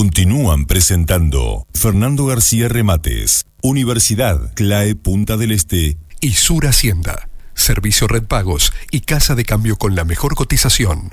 Continúan presentando Fernando García Remates, Universidad CLAE Punta del Este y Sur Hacienda. Servicio Red Pagos y Casa de Cambio con la mejor cotización.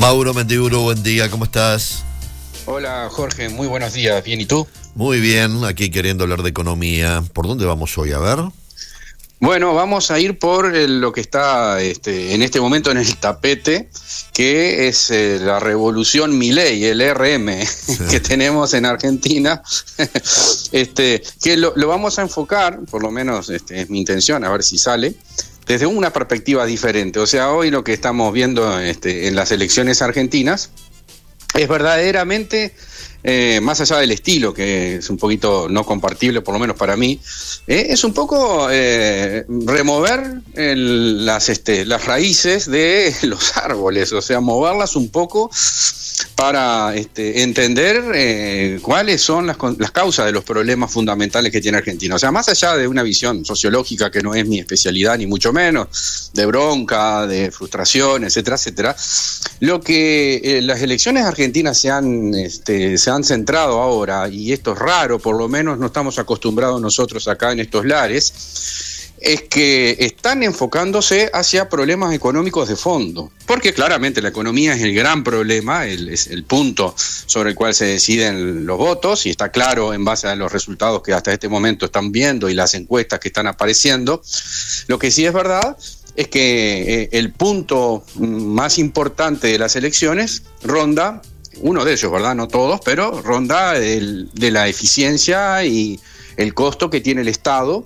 Mauro Mendiburu, buen día, ¿cómo estás? Hola Jorge, muy buenos días, ¿bien y tú? Muy bien, aquí queriendo hablar de economía. ¿Por dónde vamos hoy? A ver. Bueno, vamos a ir por lo que está este, en este momento en el tapete, que es eh, la revolución Milei, el RM que tenemos en Argentina, este, que lo, vamos a enfocar, por lo menos este, es mi intención, a ver si sale, desde una perspectiva diferente. O sea, hoy lo que estamos viendo este, en las elecciones argentinas es verdaderamente, eh, más allá del estilo, que es un poquito no compartible, por lo menos para mí, eh, es un poco eh, remover las, este, las raíces de los árboles, o sea, moverlas un poco para este, entender cuáles son las, las, causas de los problemas fundamentales que tiene Argentina. O sea, más allá de una visión sociológica que no es mi especialidad, ni mucho menos, de bronca, de frustración, etcétera, etcétera, lo que las elecciones argentinas se han, este, se han centrado ahora, y esto es raro, por lo menos no estamos acostumbrados nosotros acá en estos lares, es que están enfocándose hacia problemas económicos de fondo, porque claramente la economía es el gran problema, es el punto sobre el cual se deciden los votos, y está claro en base a los resultados que hasta este momento están viendo y las encuestas que están apareciendo. Lo que sí es verdad es que eh, el punto más importante de las elecciones ronda, uno de ellos, ¿verdad? No todos, pero ronda el, de la eficiencia y el costo que tiene el Estado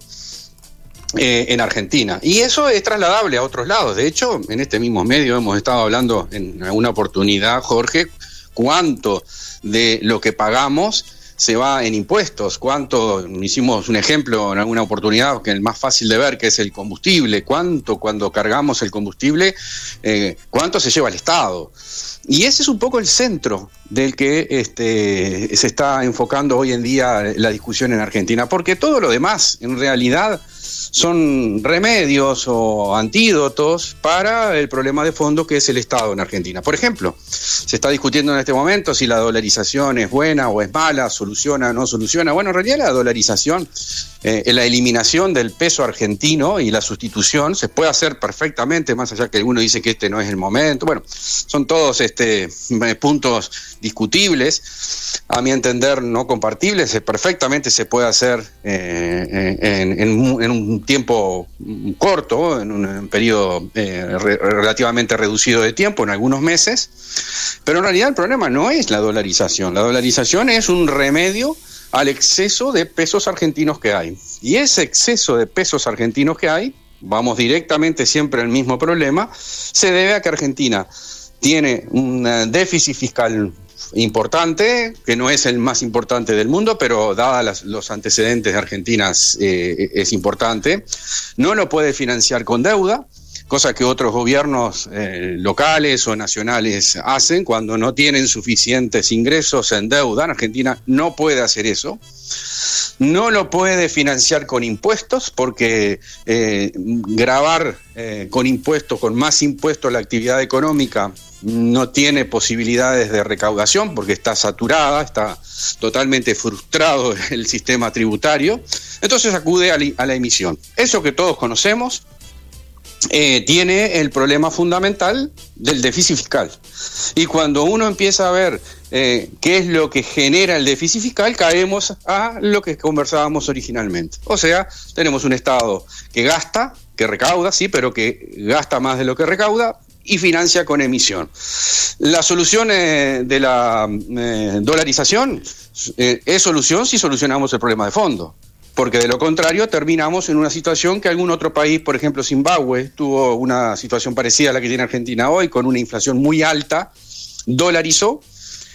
eh, en Argentina. Y eso es trasladable a otros lados. De hecho, en este mismo medio hemos estado hablando en alguna oportunidad, Jorge, cuánto de lo que pagamos se va en impuestos, cuánto, hicimos un ejemplo en alguna oportunidad, que es el más fácil de ver, que es el combustible, cuánto cuando cargamos el combustible, eh, cuánto se lleva el Estado. Y ese es un poco el centro del que este, se está enfocando hoy en día la discusión en Argentina, porque todo lo demás, en realidad, son remedios o antídotos para el problema de fondo que es el Estado en Argentina. Por ejemplo, se está discutiendo en este momento si la dolarización es buena o es mala, soluciona o no soluciona. Bueno, en realidad la dolarización, eh, la eliminación del peso argentino y la sustitución se puede hacer perfectamente, más allá que uno dice que este no es el momento. Bueno, son todos este, eh, puntos discutibles, a mi entender no compartibles, perfectamente se puede hacer eh, en, un tiempo corto, en un periodo eh, relativamente reducido de tiempo, en algunos meses, pero en realidad el problema no es la dolarización, la dolarización es un remedio al exceso de pesos argentinos que hay. Y ese exceso de pesos argentinos que hay, vamos directamente siempre al mismo problema, se debe a que Argentina tiene un déficit fiscal importante, que no es el más importante del mundo, pero dadas los antecedentes de Argentina eh, es importante. No lo puede financiar con deuda, cosa que otros gobiernos eh, locales o nacionales hacen cuando no tienen suficientes ingresos en deuda. Argentina no puede hacer eso. No lo puede financiar con impuestos porque eh, grabar con impuestos, con más impuestos la actividad económica no tiene posibilidades de recaudación porque está saturada, está totalmente frustrado el sistema tributario, entonces acude a la emisión. Eso que todos conocemos eh, tiene el problema fundamental del déficit fiscal. Y cuando uno empieza a ver eh, qué es lo que genera el déficit fiscal, caemos a lo que conversábamos originalmente. O sea, tenemos un Estado que gasta, que recauda, sí, pero que gasta más de lo que recauda, y financia con emisión. La solución eh, de la eh, dolarización es solución si solucionamos el problema de fondo, porque de lo contrario terminamos en una situación que algún otro país, por ejemplo Zimbabue, tuvo una situación parecida a la que tiene Argentina hoy, con una inflación muy alta, dolarizó,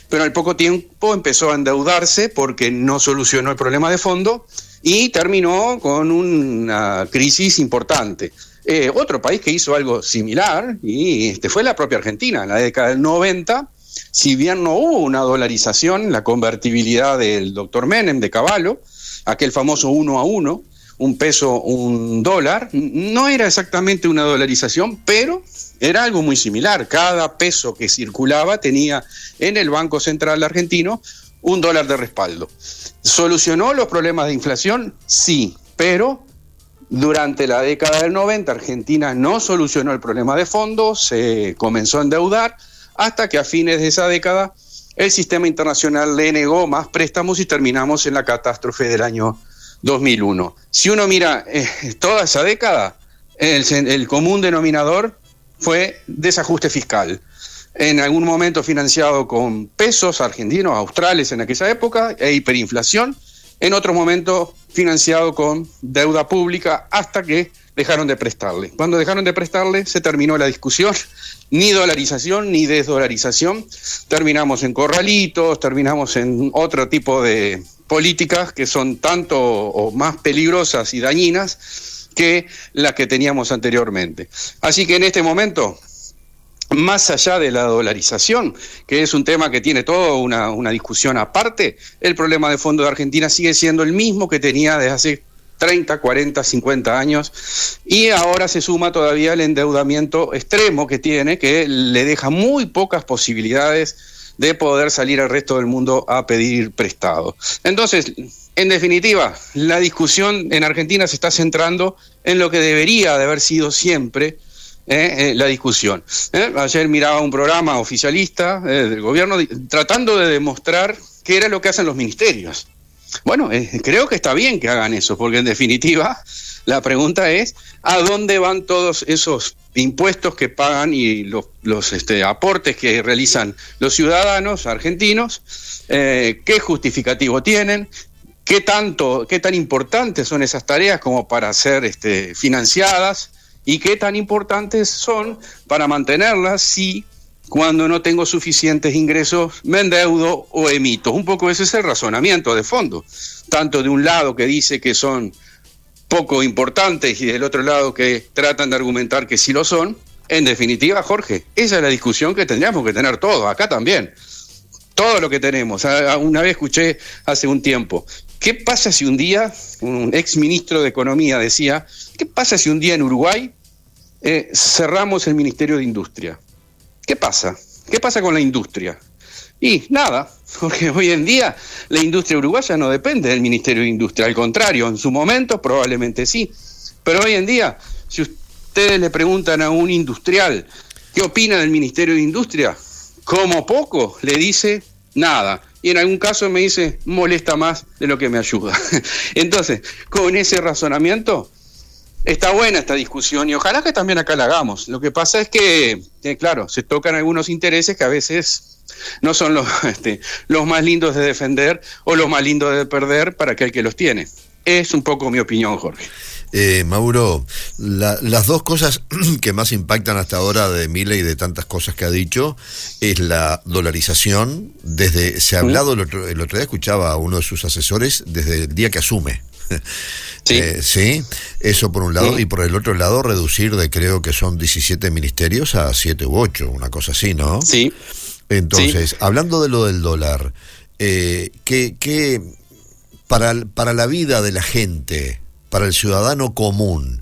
pero al poco tiempo empezó a endeudarse porque no solucionó el problema de fondo y terminó con una crisis importante. Eh, otro país que hizo algo similar y este, fue la propia Argentina. En la década del 90, si bien no hubo una dolarización, la convertibilidad del doctor Menem de Caballo, aquel famoso uno a uno, un peso, un dólar, no era exactamente una dolarización, pero era algo muy similar. Cada peso que circulaba tenía en el Banco Central argentino un dólar de respaldo. ¿Solucionó los problemas de inflación? Sí, pero durante la década del 90 Argentina no solucionó el problema de fondo, se comenzó a endeudar, hasta que a fines de esa década el sistema internacional le negó más préstamos y terminamos en la catástrofe del año 2001. Si uno mira eh, toda esa década, el común denominador fue desajuste fiscal en algún momento financiado con pesos argentinos, australes en aquella época, e hiperinflación, en otro momento financiado con deuda pública hasta que dejaron de prestarle. Cuando dejaron de prestarle se terminó la discusión, ni dolarización ni desdolarización, terminamos en corralitos, terminamos en otro tipo de políticas que son tanto o más peligrosas y dañinas que las que teníamos anteriormente. Así que en este momento más allá de la dolarización, que es un tema que tiene toda una, discusión aparte, el problema de fondo de Argentina sigue siendo el mismo que tenía desde hace 30, 40, 50 años, y ahora se suma todavía el endeudamiento extremo que tiene, que le deja muy pocas posibilidades de poder salir al resto del mundo a pedir prestado. Entonces, en definitiva, la discusión en Argentina se está centrando en lo que debería de haber sido siempre, eh, eh, la discusión. Eh, ayer miraba un programa oficialista del gobierno tratando de demostrar qué era lo que hacen los ministerios. Bueno, creo que está bien que hagan eso, porque en definitiva la pregunta es, ¿a dónde van todos esos impuestos que pagan y los, los este, aportes que realizan los ciudadanos argentinos? ¿Qué justificativo tienen? ¿Qué tanto, qué tan importantes son esas tareas como para ser este, financiadas? y qué tan importantes son para mantenerlas si cuando no tengo suficientes ingresos me endeudo o emito. Un poco ese es el razonamiento de fondo, tanto de un lado que dice que son poco importantes y del otro lado que tratan de argumentar que sí lo son. En definitiva, Jorge, esa es la discusión que tendríamos que tener todos, acá también. Todo lo que tenemos. Una vez escuché hace un tiempo, ¿qué pasa si un día, un ex ministro de Economía decía, ¿qué pasa si un día en Uruguay eh, cerramos el Ministerio de Industria. ¿Qué pasa? ¿Qué pasa con la industria? Y nada, porque hoy en día la industria uruguaya no depende del Ministerio de Industria, al contrario, en su momento probablemente sí, pero hoy en día, si ustedes le preguntan a un industrial qué opina del Ministerio de Industria, como poco le dice nada. Y en algún caso me dice, molesta más de lo que me ayuda. Entonces, con ese razonamiento, Está buena esta discusión y ojalá que también acá la hagamos. Lo que pasa es que, eh, claro, se tocan algunos intereses que a veces no son los, este, los más lindos de defender o los más lindos de perder para aquel que los tiene. Es un poco mi opinión, Jorge. Eh, Mauro, las dos cosas que más impactan hasta ahora de Mila y de tantas cosas que ha dicho es la dolarización. Desde se ha hablado el otro, el otro día escuchaba a uno de sus asesores desde el día que asume Sí. Eh, sí, eso por un lado. Y por el otro lado, reducir de creo que son 17 ministerios a 7 u 8, una cosa así, ¿no? Sí. Entonces, hablando de lo del dólar, eh, ¿qué, para, para la vida de la gente, para el ciudadano común,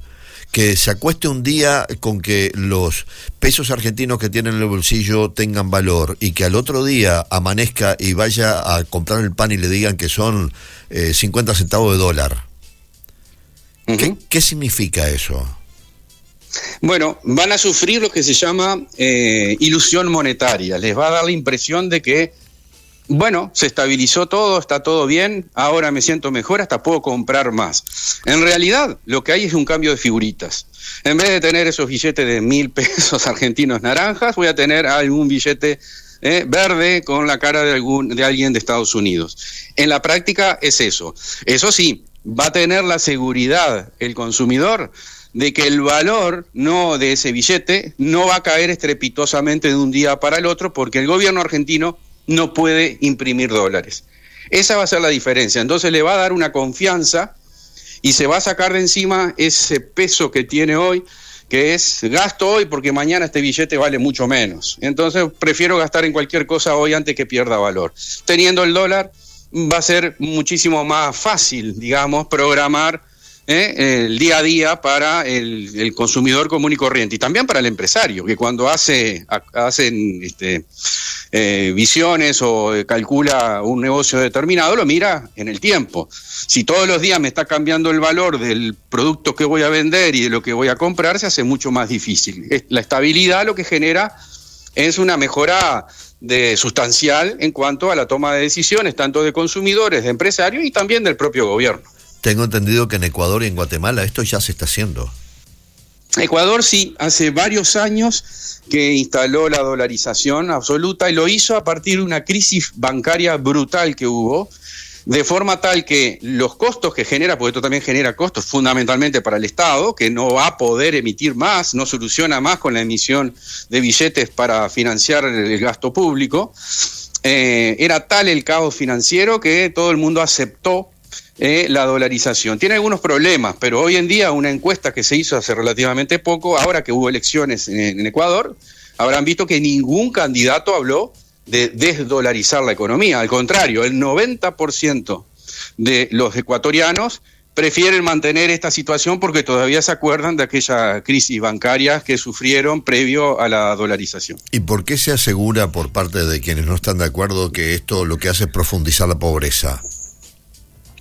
que se acueste un día con que los pesos argentinos que tienen en el bolsillo tengan valor y que al otro día amanezca y vaya a comprar el pan y le digan que son 50 eh, centavos de dólar. ¿Qué, significa eso? Bueno, van a sufrir lo que se llama eh, ilusión monetaria. Les va a dar la impresión de que, bueno, se estabilizó todo, está todo bien, ahora me siento mejor, hasta puedo comprar más. En realidad, lo que hay es un cambio de figuritas. En vez de tener esos billetes de mil pesos argentinos naranjas, voy a tener algún billete eh, verde con la cara de, algún, de alguien de Estados Unidos. En la práctica es eso. Eso sí, va a tener la seguridad el consumidor de que el valor no de ese billete no va a caer estrepitosamente de un día para el otro porque el gobierno argentino no puede imprimir dólares. Esa va a ser la diferencia. Entonces le va a dar una confianza y se va a sacar de encima ese peso que tiene hoy, que es gasto hoy porque mañana este billete vale mucho menos. Entonces prefiero gastar en cualquier cosa hoy antes que pierda valor. Teniendo el dólar va a ser muchísimo más fácil, digamos, programar ¿eh? el día a día para el, consumidor común y corriente y también para el empresario, que cuando hace hacen este, eh, visiones o calcula un negocio determinado, lo mira en el tiempo. Si todos los días me está cambiando el valor del producto que voy a vender y de lo que voy a comprar, se hace mucho más difícil. La estabilidad lo que genera es una mejora de sustancial en cuanto a la toma de decisiones, tanto de consumidores, de empresarios y también del propio gobierno. Tengo entendido que en Ecuador y en Guatemala esto ya se está haciendo. Ecuador sí, hace varios años que instaló la dolarización absoluta y lo hizo a partir de una crisis bancaria brutal que hubo, de forma tal que los costos que genera, porque esto también genera costos fundamentalmente para el Estado, que no va a poder emitir más, no soluciona más con la emisión de billetes para financiar el gasto público, eh, era tal el caos financiero que todo el mundo aceptó eh, la dolarización. Tiene algunos problemas, pero hoy en día una encuesta que se hizo hace relativamente poco, ahora que hubo elecciones en, Ecuador, habrán visto que ningún candidato habló de desdolarizar la economía. Al contrario, el 90% de los ecuatorianos prefieren mantener esta situación porque todavía se acuerdan de aquella crisis bancaria que sufrieron previo a la dolarización. ¿Y por qué se asegura por parte de quienes no están de acuerdo que esto lo que hace es profundizar la pobreza?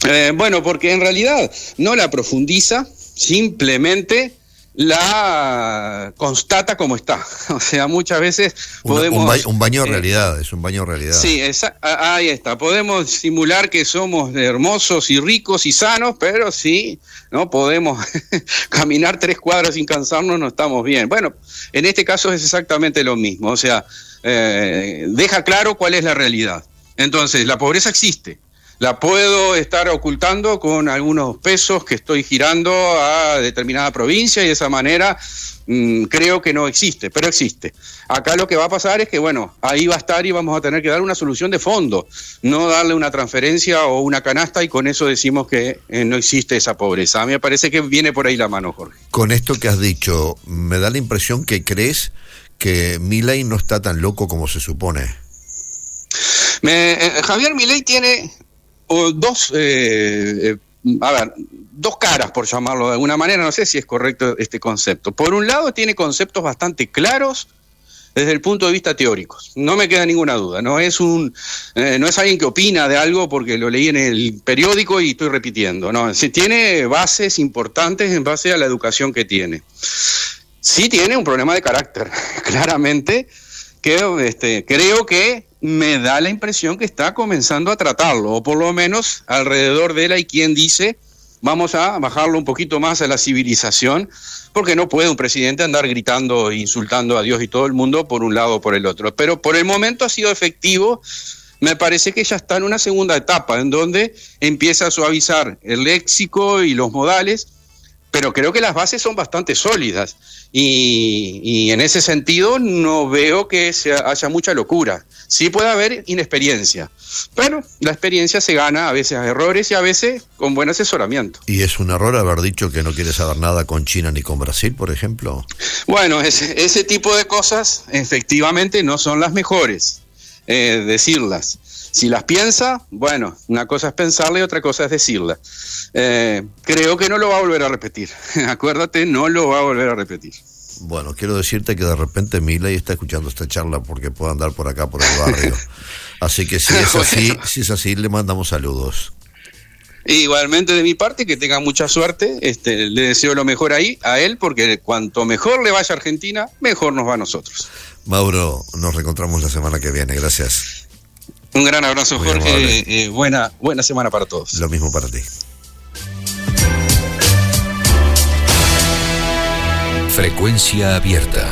Eh, bueno, porque en realidad no la profundiza, simplemente la constata como está. O sea, muchas veces podemos... Un, baño de eh, realidad, es un baño de realidad. Sí, ahí está. Podemos simular que somos hermosos y ricos y sanos, pero sí, no podemos caminar tres cuadras sin cansarnos, no estamos bien. Bueno, en este caso es exactamente lo mismo. O sea, eh, deja claro cuál es la realidad. Entonces, la pobreza existe la puedo estar ocultando con algunos pesos que estoy girando a determinada provincia y de esa manera mm, creo que no existe, pero existe. Acá lo que va a pasar es que, bueno, ahí va a estar y vamos a tener que dar una solución de fondo, no darle una transferencia o una canasta y con eso decimos que eh, no existe esa pobreza. A mí me parece que viene por ahí la mano, Jorge. Con esto que has dicho, me da la impresión que crees que Milei no está tan loco como se supone. Eh, Javier Milei tiene dos, eh, eh, a ver, dos caras, por llamarlo de alguna manera, no sé si es correcto este concepto. Por un lado, tiene conceptos bastante claros desde el punto de vista teórico. No me queda ninguna duda. No es un, eh, no es alguien que opina de algo porque lo leí en el periódico y estoy repitiendo. No, tiene bases importantes en base a la educación que tiene. Sí tiene un problema de carácter, claramente. Que, este, creo que me da la impresión que está comenzando a tratarlo, o por lo menos alrededor de él hay quien dice, vamos a bajarlo un poquito más a la civilización, porque no puede un presidente andar gritando e insultando a Dios y todo el mundo por un lado o por el otro. Pero por el momento ha sido efectivo. Me parece que ya está en una segunda etapa, en donde empieza a suavizar el léxico y los modales, pero creo que las bases son bastante sólidas. Y, en ese sentido no veo que haya mucha locura. Sí puede haber inexperiencia, pero la experiencia se gana a veces a errores y a veces con buen asesoramiento. ¿Y es un error haber dicho que no quiere saber nada con China ni con Brasil, por ejemplo? Bueno, ese, ese tipo de cosas efectivamente no son las mejores, eh, decirlas. Si las piensa, bueno, una cosa es pensarla y otra cosa es decirla. Eh, creo que no lo va a volver a repetir. Acuérdate, no lo va a volver a repetir. Bueno, quiero decirte que de repente Miley está escuchando esta charla porque puede andar por acá, por el barrio. Así que si es así, si es así, le mandamos saludos. Igualmente de mi parte, que tenga mucha suerte. Este, le deseo lo mejor ahí a él, porque cuanto mejor le vaya a Argentina, mejor nos va a nosotros. Mauro, nos reencontramos la semana que viene. Gracias. Un gran abrazo, Jorge. Eh, buena, buena semana para todos. Lo mismo para ti. Frecuencia abierta.